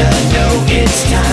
to know it's time.